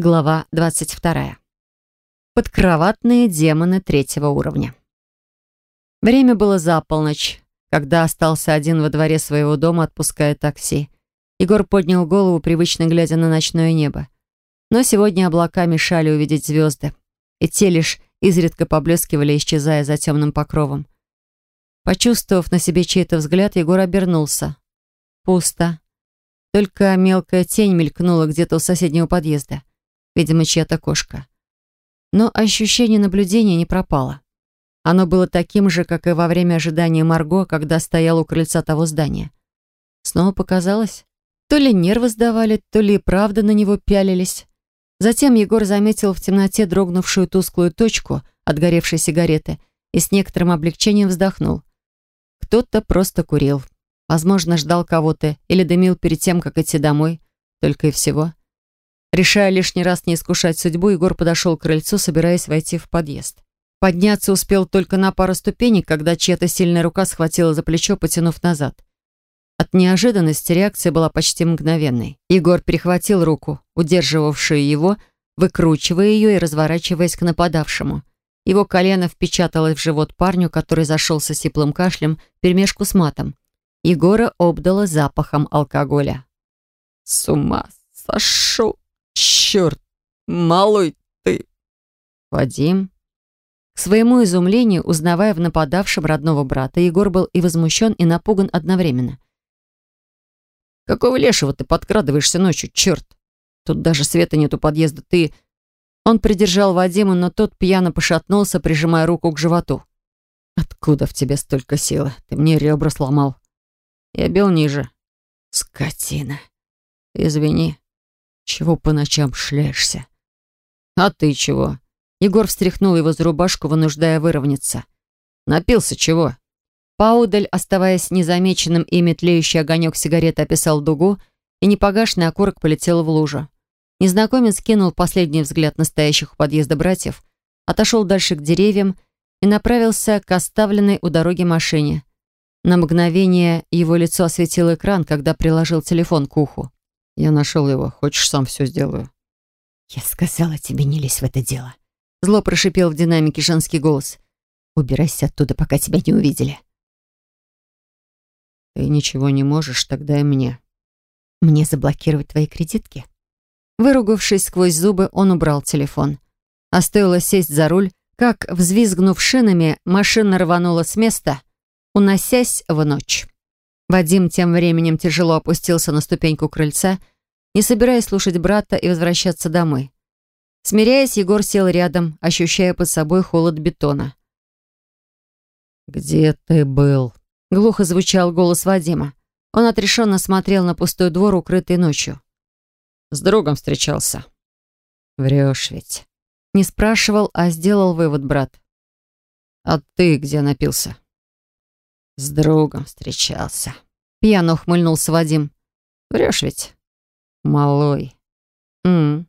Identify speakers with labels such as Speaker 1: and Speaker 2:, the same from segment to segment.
Speaker 1: Глава 22. Подкроватные демоны третьего уровня. Время было за полночь, когда остался один во дворе своего дома, отпуская такси. Егор поднял голову, привычно глядя на ночное небо. Но сегодня облака мешали увидеть звезды, и те лишь изредка поблескивали, исчезая за темным покровом. Почувствовав на себе чей-то взгляд, Егор обернулся. Пусто. Только мелкая тень мелькнула где-то у соседнего подъезда. Видимо, чья-то кошка. Но ощущение наблюдения не пропало. Оно было таким же, как и во время ожидания Марго, когда стоял у крыльца того здания. Снова показалось? То ли нервы сдавали, то ли и правда на него пялились. Затем Егор заметил в темноте дрогнувшую тусклую точку от горевшей сигареты и с некоторым облегчением вздохнул. Кто-то просто курил. Возможно, ждал кого-то или дымил перед тем, как идти домой. Только и всего. Решая лишний раз не искушать судьбу, Егор подошел к крыльцу, собираясь войти в подъезд. Подняться успел только на пару ступенек, когда чья-то сильная рука схватила за плечо, потянув назад. От неожиданности реакция была почти мгновенной. Егор перехватил руку, удерживавшую его, выкручивая ее и разворачиваясь к нападавшему. Его колено впечаталось в живот парню, который зашел со сиплым кашлем перемешку с матом. Егора обдало запахом алкоголя.
Speaker 2: «С ума сошел!» «Черт! Малой ты!»
Speaker 1: «Вадим?» К своему изумлению, узнавая в нападавшем родного брата, Егор был и возмущен, и напуган одновременно.
Speaker 2: «Какого лешего ты подкрадываешься ночью, черт? Тут даже света нет у подъезда, ты...»
Speaker 1: Он придержал Вадима, но тот пьяно пошатнулся, прижимая руку к животу.
Speaker 2: «Откуда в тебе столько силы? Ты мне ребра сломал».
Speaker 1: Я бил ниже.
Speaker 2: «Скотина. Извини. Чего по ночам шляешься?
Speaker 1: А ты чего? Егор встряхнул его за рубашку, вынуждая выровняться. Напился чего? Паудаль, оставаясь незамеченным ими тлеющий огонек сигареты, описал дугу, и непогашенный окурок полетел в лужу. Незнакомец кинул последний взгляд настоящих у подъезда братьев, отошел дальше к деревьям и направился к оставленной у дороги машине. На мгновение его лицо осветил экран, когда приложил телефон к уху.
Speaker 2: Я нашел его. Хочешь, сам все сделаю?»
Speaker 1: «Я сказала тебе, не лезь в это дело». Зло прошипел в динамике женский голос. «Убирайся оттуда, пока тебя не увидели».
Speaker 2: «Ты ничего не можешь, тогда и мне».
Speaker 1: «Мне заблокировать твои кредитки?» Выругавшись сквозь зубы, он убрал телефон. А стоило сесть за руль, как, взвизгнув шинами, машина рванула с места, уносясь в ночь. Вадим тем временем тяжело опустился на ступеньку крыльца, не собираясь слушать брата и возвращаться домой. Смиряясь, Егор сел рядом, ощущая под собой холод бетона.
Speaker 2: «Где ты был?»
Speaker 1: — глухо звучал голос Вадима. Он отрешенно смотрел на пустой двор, укрытый ночью.
Speaker 2: «С другом встречался».
Speaker 1: «Врешь ведь». Не спрашивал, а сделал вывод брат.
Speaker 2: «А ты где напился?»
Speaker 1: С другом встречался. Пьяно ухмыльнулся Вадим. Врешь ведь?
Speaker 2: Малой.
Speaker 1: М,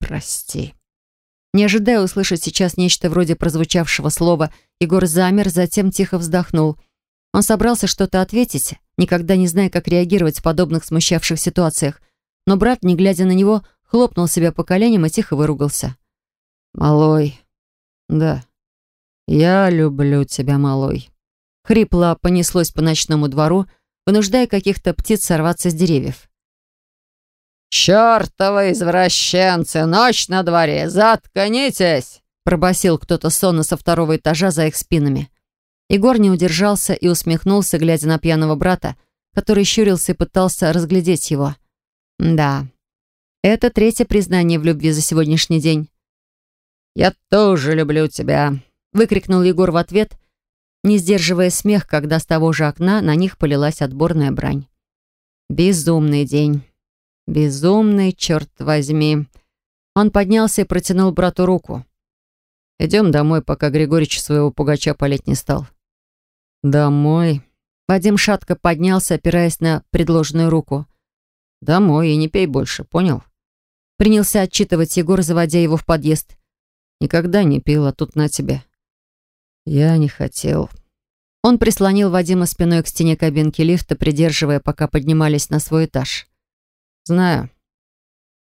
Speaker 1: прости. Не ожидая услышать сейчас нечто вроде прозвучавшего слова, Егор замер, затем тихо вздохнул. Он собрался что-то ответить, никогда не зная, как реагировать в подобных смущавших ситуациях. Но брат, не глядя на него, хлопнул себя по коленям и тихо выругался.
Speaker 2: «Малой, да, я люблю тебя, малой».
Speaker 1: Хрипло понеслось по ночному двору, вынуждая каких-то птиц сорваться с деревьев.
Speaker 2: «Чёртовы извращенцы! Ночь на дворе! Заткнитесь!»
Speaker 1: пробасил кто-то сонно со второго этажа за их спинами. Егор не удержался и усмехнулся, глядя на пьяного брата, который щурился и пытался разглядеть его. Да, это третье признание в любви за сегодняшний день.
Speaker 2: «Я тоже люблю тебя», —
Speaker 1: выкрикнул Егор в ответ не сдерживая смех, когда с того же окна на них полилась отборная брань. Безумный день. Безумный, черт возьми. Он поднялся и протянул брату руку.
Speaker 2: «Идем домой, пока Григорьевич своего пугача полить не стал».
Speaker 1: «Домой?» Вадим шатко поднялся, опираясь на предложенную руку.
Speaker 2: «Домой и не пей больше, понял?»
Speaker 1: Принялся отчитывать Егор, заводя его в подъезд.
Speaker 2: «Никогда не пил, а тут на тебе». «Я не хотел».
Speaker 1: Он прислонил Вадима спиной к стене кабинки лифта, придерживая, пока поднимались на свой этаж.
Speaker 2: «Знаю.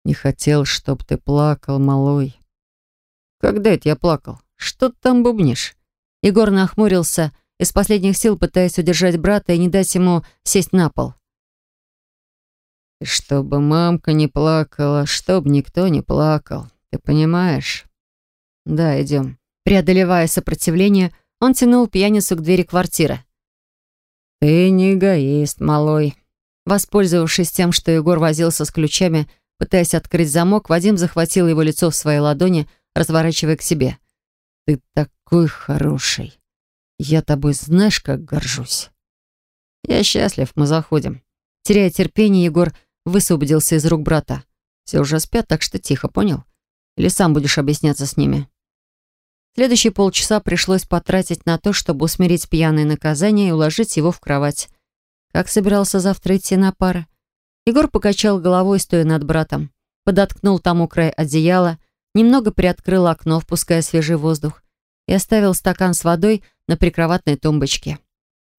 Speaker 2: Не хотел, чтоб ты плакал, малой. Когда это я плакал? Что ты там бубнишь?
Speaker 1: Егор нахмурился, из последних сил пытаясь удержать брата и не дать ему сесть на пол.
Speaker 2: И чтобы мамка не плакала, чтобы никто не плакал. Ты понимаешь? Да, идем.
Speaker 1: Преодолевая сопротивление, он тянул пьяницу к двери квартиры.
Speaker 2: «Ты не эгоист, малой».
Speaker 1: Воспользовавшись тем, что Егор возился с ключами, пытаясь открыть замок, Вадим захватил его лицо в своей ладони, разворачивая к себе.
Speaker 2: «Ты такой хороший. Я тобой знаешь, как горжусь».
Speaker 1: «Я счастлив, мы заходим». Теряя терпение, Егор высвободился из рук брата. «Все уже спят, так что тихо, понял? Или сам будешь объясняться с ними?» Следующие полчаса пришлось потратить на то, чтобы усмирить пьяное наказание и уложить его в кровать. Как собирался завтра идти на пары? Егор покачал головой, стоя над братом. Подоткнул тому край одеяла, немного приоткрыл окно, впуская свежий воздух, и оставил стакан с водой на прикроватной тумбочке.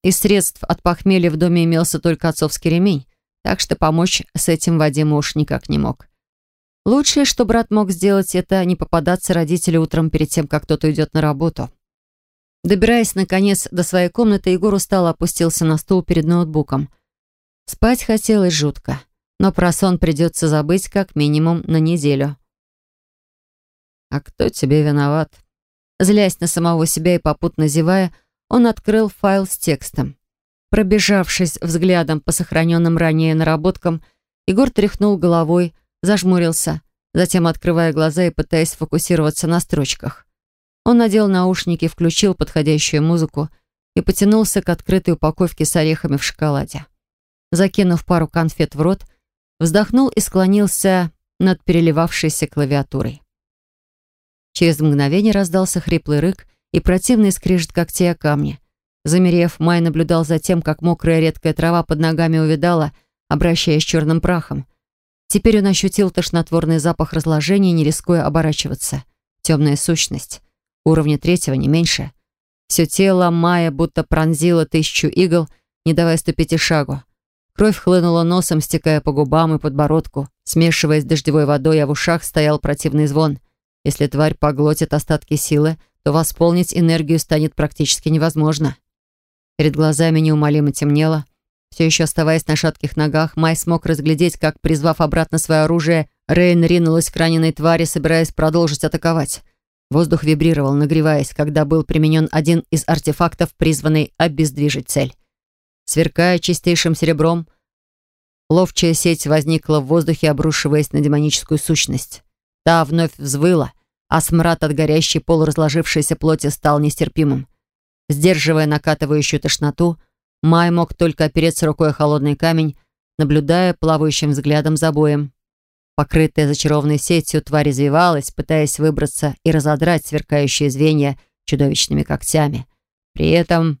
Speaker 1: Из средств от похмелья в доме имелся только отцовский ремень, так что помочь с этим Вадиму уж никак не мог. Лучшее, что брат мог сделать, это не попадаться родителю утром перед тем, как кто-то идет на работу. Добираясь, наконец, до своей комнаты, Егор устало опустился на стул перед ноутбуком. Спать хотелось жутко, но про сон придется забыть как минимум на неделю.
Speaker 2: «А кто тебе виноват?»
Speaker 1: Злясь на самого себя и попутно зевая, он открыл файл с текстом. Пробежавшись взглядом по сохраненным ранее наработкам, Егор тряхнул головой, зажмурился, затем открывая глаза и пытаясь сфокусироваться на строчках. Он надел наушники, включил подходящую музыку и потянулся к открытой упаковке с орехами в шоколаде. Закинув пару конфет в рот, вздохнул и склонился над переливавшейся клавиатурой. Через мгновение раздался хриплый рык и противный скрежет когтей о камни. Замерев, Май наблюдал за тем, как мокрая редкая трава под ногами увидала, обращаясь черным прахом. Теперь он ощутил тошнотворный запах разложения, не рискуя оборачиваться. Темная сущность. Уровня третьего, не меньше. Все тело Майя будто пронзило тысячу игл, не давая ступить и шагу. Кровь хлынула носом, стекая по губам и подбородку. Смешиваясь с дождевой водой, а в ушах стоял противный звон. Если тварь поглотит остатки силы, то восполнить энергию станет практически невозможно. Перед глазами неумолимо темнело — все еще оставаясь на шатких ногах, Май смог разглядеть, как, призвав обратно свое оружие, Рейн ринулась к раненой твари, собираясь продолжить атаковать. Воздух вибрировал, нагреваясь, когда был применен один из артефактов, призванный обездвижить цель. Сверкая чистейшим серебром, ловчая сеть возникла в воздухе, обрушиваясь на демоническую сущность. Та вновь взвыла, а смрад от горящей полуразложившейся плоти стал нестерпимым. Сдерживая накатывающую тошноту, Май мог только опереться рукой о холодный камень, наблюдая плавающим взглядом за боем. Покрытая зачарованной сетью, тварь извивалась, пытаясь выбраться и разодрать сверкающие звенья чудовищными когтями. При этом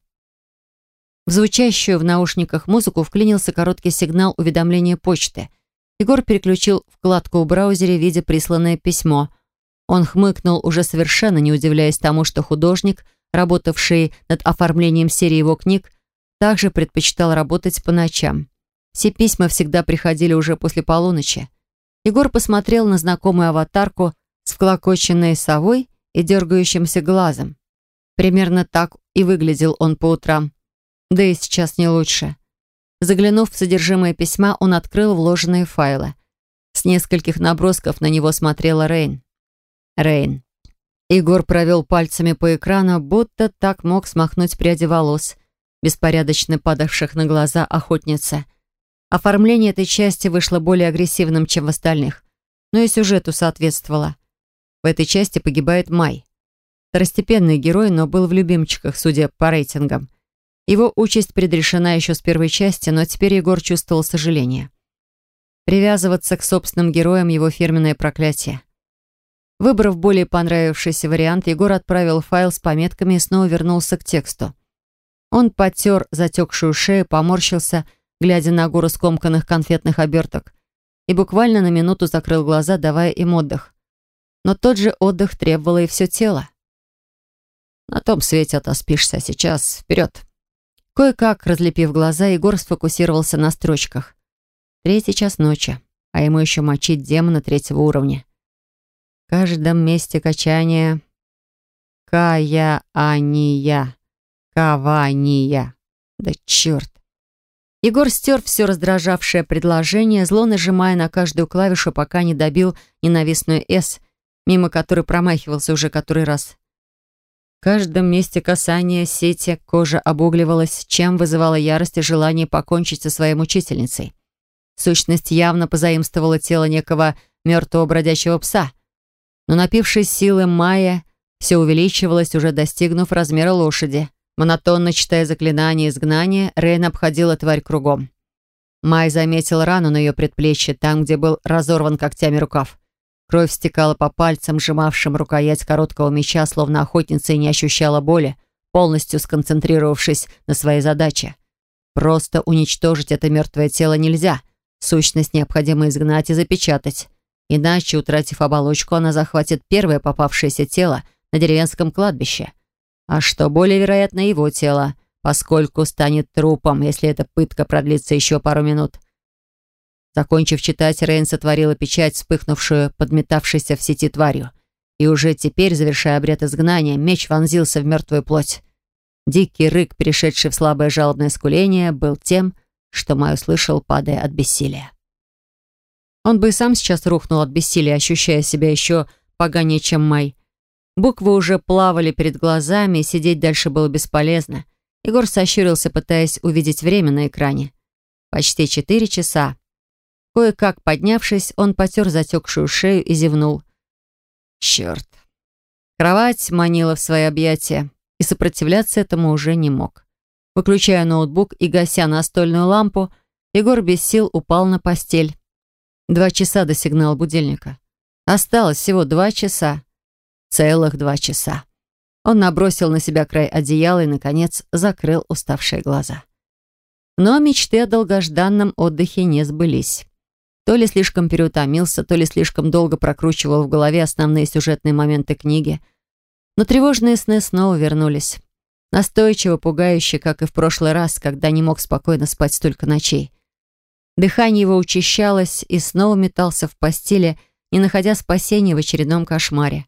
Speaker 1: в звучащую в наушниках музыку вклинился короткий сигнал уведомления почты. Егор переключил вкладку в браузере, видя присланное письмо. Он хмыкнул, уже совершенно не удивляясь тому, что художник, работавший над оформлением серии его книг, также предпочитал работать по ночам. Все письма всегда приходили уже после полуночи. Егор посмотрел на знакомую аватарку с вклокоченной совой и дергающимся глазом. Примерно так и выглядел он по утрам. Да и сейчас не лучше. Заглянув в содержимое письма, он открыл вложенные файлы. С нескольких набросков на него смотрела Рейн. Рейн. Егор провел пальцами по экрану, будто так мог смахнуть пряди волос – беспорядочно падавших на глаза охотницы. Оформление этой части вышло более агрессивным, чем в остальных, но и сюжету соответствовало. В этой части погибает Май. Второстепенный герой, но был в любимчиках, судя по рейтингам. Его участь предрешена еще с первой части, но теперь Егор чувствовал сожаление. Привязываться к собственным героям его фирменное проклятие. Выбрав более понравившийся вариант, Егор отправил файл с пометками и снова вернулся к тексту. Он потер затекшую шею, поморщился, глядя на гору скомканных конфетных оберток, и буквально на минуту закрыл глаза, давая им отдых. Но тот же отдых требовало и все тело. На том свете отоспишься, сейчас вперед. Кое-как, разлепив глаза, Егор сфокусировался на строчках. Третий час ночи. а ему еще мочить демона третьего уровня. В каждом месте качания кая-ания, кавания. Да черт! Егор стер все раздражавшее предложение, зло нажимая на каждую клавишу, пока не добил ненавистную «С», мимо которой промахивался уже который раз. В каждом месте касания сети кожа обугливалась, чем вызывала ярость и желание покончить со своей мучительницей. Сущность явно позаимствовала тело некого мертвого бродячего пса. Но напившись силы Майя, все увеличивалось, уже достигнув размера лошади. Монотонно читая заклинание изгнания, Рейн обходила тварь кругом. Май заметил рану на ее предплечье, там, где был разорван когтями рукав. Кровь стекала по пальцам, сжимавшим рукоять короткого меча, словно охотница и не ощущала боли, полностью сконцентрировавшись на своей задаче. Просто уничтожить это мертвое тело нельзя. Сущность необходимо изгнать и запечатать. Иначе, утратив оболочку, она захватит первое попавшееся тело на деревенском кладбище — а что более вероятно, его тело, поскольку станет трупом, если эта пытка продлится еще пару минут. Закончив читать, Рейн сотворила печать, вспыхнувшую, подметавшейся в сети тварью. И уже теперь, завершая обряд изгнания, меч вонзился в мертвую плоть. Дикий рык, перешедший в слабое жалобное скуление, был тем, что Май услышал, падая от бессилия. Он бы и сам сейчас рухнул от бессилия, ощущая себя еще поганее, чем Май. Буквы уже плавали перед глазами, и сидеть дальше было бесполезно. Егор сощурился, пытаясь увидеть время на экране. Почти четыре часа. Кое-как поднявшись, он потер затекшую шею и зевнул. Черт. Кровать манила в свои объятия, и сопротивляться этому уже не мог. Выключая ноутбук и гася настольную лампу, Егор без сил упал на постель. Два часа до сигнала будильника. Осталось всего два часа. Целых два часа. Он набросил на себя край одеяла и, наконец, закрыл уставшие глаза. Но мечты о долгожданном отдыхе не сбылись. То ли слишком переутомился, то ли слишком долго прокручивал в голове основные сюжетные моменты книги. Но тревожные сны снова вернулись. Настойчиво, пугающе, как и в прошлый раз, когда не мог спокойно спать столько ночей. Дыхание его учащалось и снова метался в постели, не находя спасения в очередном кошмаре.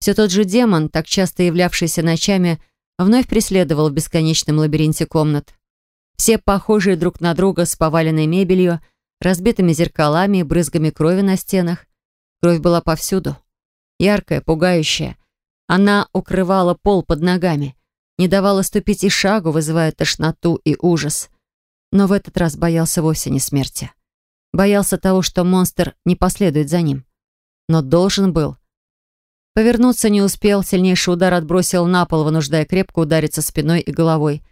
Speaker 1: Все тот же демон, так часто являвшийся ночами, вновь преследовал в бесконечном лабиринте комнат. Все похожие друг на друга с поваленной мебелью, разбитыми зеркалами и брызгами крови на стенах. Кровь была повсюду. Яркая, пугающая. Она укрывала пол под ногами, не давала ступить и шагу, вызывая тошноту и ужас. Но в этот раз боялся вовсе не смерти. Боялся того, что монстр не последует за ним. Но должен был — Повернуться не успел, сильнейший удар отбросил на пол, вынуждая крепко удариться спиной и головой.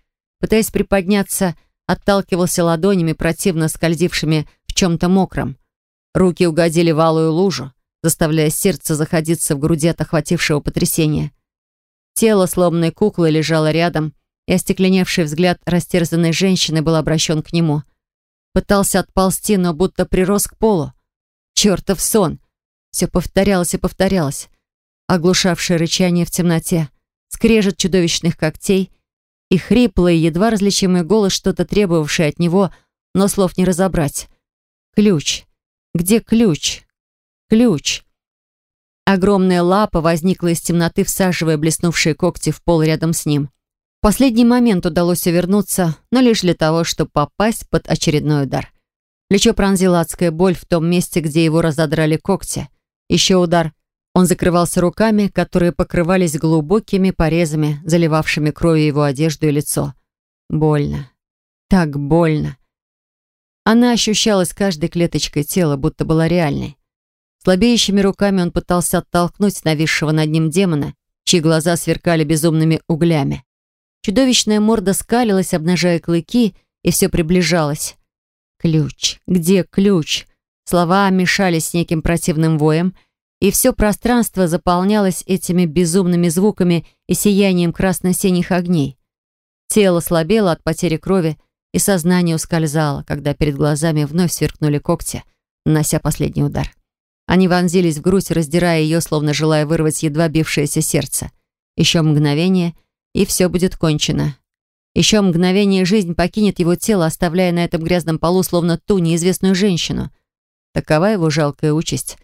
Speaker 1: Пытаясь приподняться, отталкивался ладонями, противно скользившими в чем-то мокром. Руки угодили в алую лужу, заставляя сердце заходиться в груди от охватившего потрясения. Тело сломанной куклы лежало рядом, и остекленевший взгляд растерзанной женщины был обращен к нему. Пытался отползти, но будто прирос к полу. Чертов сон! Все повторялось и повторялось оглушавшее рычание в темноте, скрежет чудовищных когтей и хриплый, едва различимый голос, что-то требовавшее от него, но слов не разобрать. Ключ. Где ключ? Ключ. Огромная лапа возникла из темноты, всаживая блеснувшие когти в пол рядом с ним. В последний момент удалось увернуться, но лишь для того, чтобы попасть под очередной удар. Плечо пронзила адская боль в том месте, где его разодрали когти. Еще удар — он закрывался руками, которые покрывались глубокими порезами, заливавшими кровью его одежду и лицо. Больно. Так больно. Она ощущалась каждой клеточкой тела, будто была реальной. Слабеющими руками он пытался оттолкнуть нависшего над ним демона, чьи глаза сверкали безумными углями. Чудовищная морда скалилась, обнажая клыки, и все приближалось. «Ключ! Где ключ?» Слова мешались с неким противным воем, и все пространство заполнялось этими безумными звуками и сиянием красно-синих огней. Тело слабело от потери крови, и сознание ускользало, когда перед глазами вновь сверкнули когти, нанося последний удар. Они вонзились в грудь, раздирая ее, словно желая вырвать едва бившееся сердце. Еще мгновение, и все будет кончено. Еще мгновение жизнь покинет его тело, оставляя на этом грязном полу словно ту неизвестную женщину. Такова его жалкая участь,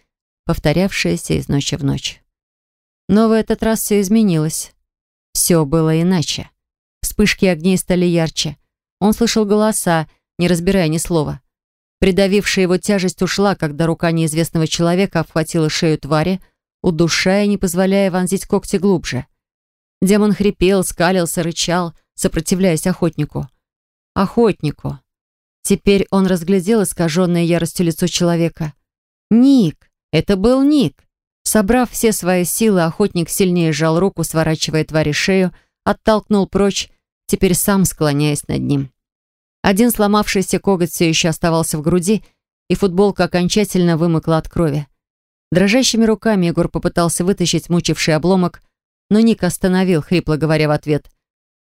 Speaker 1: повторявшаяся из ночи в ночь. Но в этот раз все изменилось. Все было иначе. Вспышки огней стали ярче. Он слышал голоса, не разбирая ни слова. Придавившая его тяжесть ушла, когда рука неизвестного человека обхватила шею твари, удушая, не позволяя вонзить когти глубже. Демон хрипел, скалился, рычал, сопротивляясь охотнику. Охотнику. Теперь он разглядел искаженное яростью лицо человека. Ник! Это был Ник! Собрав все свои силы, охотник сильнее сжал руку, сворачивая твари шею, оттолкнул прочь, теперь сам склоняясь над ним. Один сломавшийся коготь все еще оставался в груди, и футболка окончательно вымыкла от крови. Дрожащими руками Егор попытался вытащить мучивший обломок, но Ник остановил, хрипло говоря в ответ.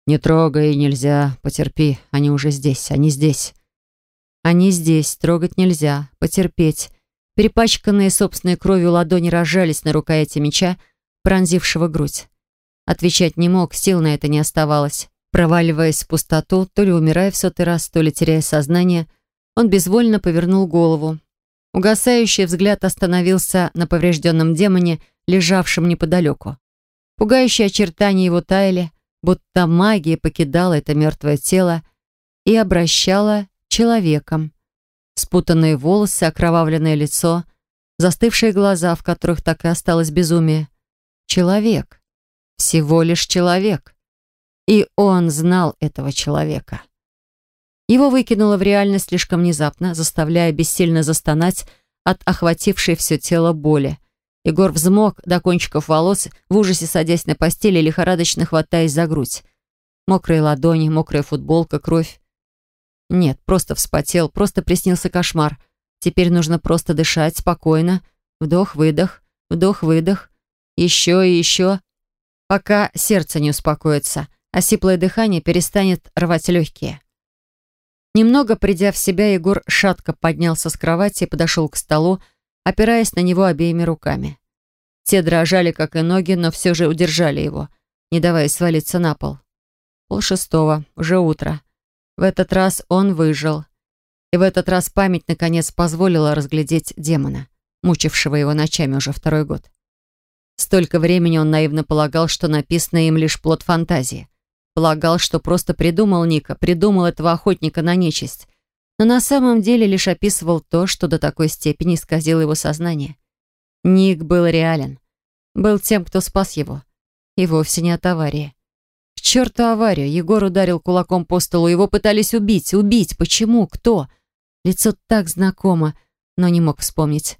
Speaker 1: «Не трогай, нельзя, потерпи, они уже здесь, они здесь». «Они здесь, трогать нельзя, потерпеть». Перепачканные собственной кровью ладони разжались на рукояти меча, пронзившего грудь. Отвечать не мог, сил на это не оставалось. Проваливаясь в пустоту, то ли умирая в сотый раз, то ли теряя сознание, он безвольно повернул голову. Угасающий взгляд остановился на поврежденном демоне, лежавшем неподалеку. Пугающие очертания его таяли, будто магия покидала это мертвое тело и обращала человеком. Спутанные волосы, окровавленное лицо, застывшие глаза, в которых так и осталось безумие. Человек. Всего лишь человек. И он знал этого человека. Его выкинуло в реальность слишком внезапно, заставляя бессильно застонать от охватившей все тело боли. Егор взмок до кончиков волос, в ужасе садясь на постели, лихорадочно хватаясь за грудь. Мокрые ладони, мокрая футболка, кровь. Нет, просто вспотел, просто приснился кошмар. Теперь нужно просто дышать спокойно. Вдох-выдох, вдох-выдох. Еще и еще. Пока сердце не успокоится а сиплое дыхание перестанет рвать легкие. Немного придя в себя, Егор шатко поднялся с кровати и подошел к столу, опираясь на него обеими руками. Те дрожали, как и ноги, но все же удержали его, не давая свалиться на пол. Пол шестого, уже утро. В этот раз он выжил. И в этот раз память, наконец, позволила разглядеть демона, мучившего его ночами уже второй год. Столько времени он наивно полагал, что написанное им лишь плод фантазии. Полагал, что просто придумал Ника, придумал этого охотника на нечисть. Но на самом деле лишь описывал то, что до такой степени исказило его сознание. Ник был реален. Был тем, кто спас его. И вовсе не от аварии. К черту аварию. Егор ударил кулаком по столу. Его пытались убить. Убить. Почему? Кто? Лицо так знакомо, но не мог вспомнить.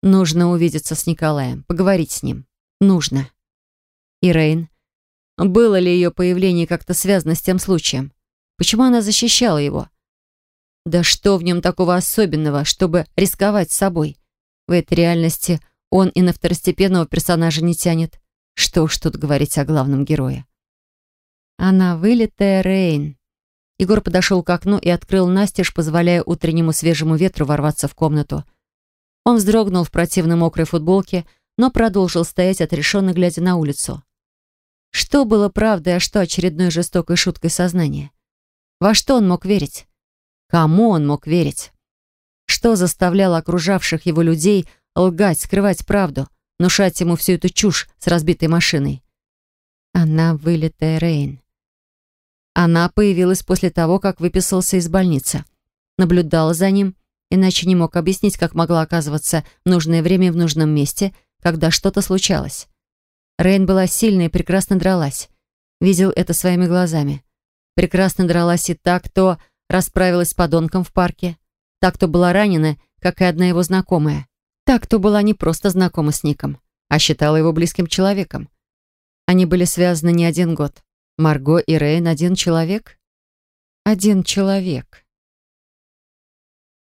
Speaker 1: Нужно увидеться с Николаем, поговорить с ним. Нужно. И Рейн было ли ее появление как-то связано с тем случаем? Почему она защищала его? Да что в нем такого особенного, чтобы рисковать собой? В этой реальности он и на второстепенного персонажа не тянет. Что уж тут говорить о главном герое. Она вылитая Рейн. Егор подошел к окну и открыл настежь, позволяя утреннему свежему ветру ворваться в комнату. Он вздрогнул в противной мокрой футболке, но продолжил стоять отрешенно, глядя на улицу. Что было правдой, а что очередной жестокой шуткой сознания? Во что он мог верить? Кому он мог верить? Что заставляло окружавших его людей лгать, скрывать правду, внушать ему всю эту чушь с разбитой машиной? Она вылитая Рейн. Она появилась после того, как выписался из больницы. Наблюдала за ним, иначе не мог объяснить, как могла оказываться в нужное время в нужном месте, когда что-то случалось. Рейн была сильной и прекрасно дралась. Видел это своими глазами. Прекрасно дралась и та, кто расправилась с подонком в парке. Та, кто была ранена, как и одна его знакомая. Та, кто была не просто знакома с Ником, а считала его близким человеком. Они были связаны не один год. Марго и Рейн один человек? Один человек.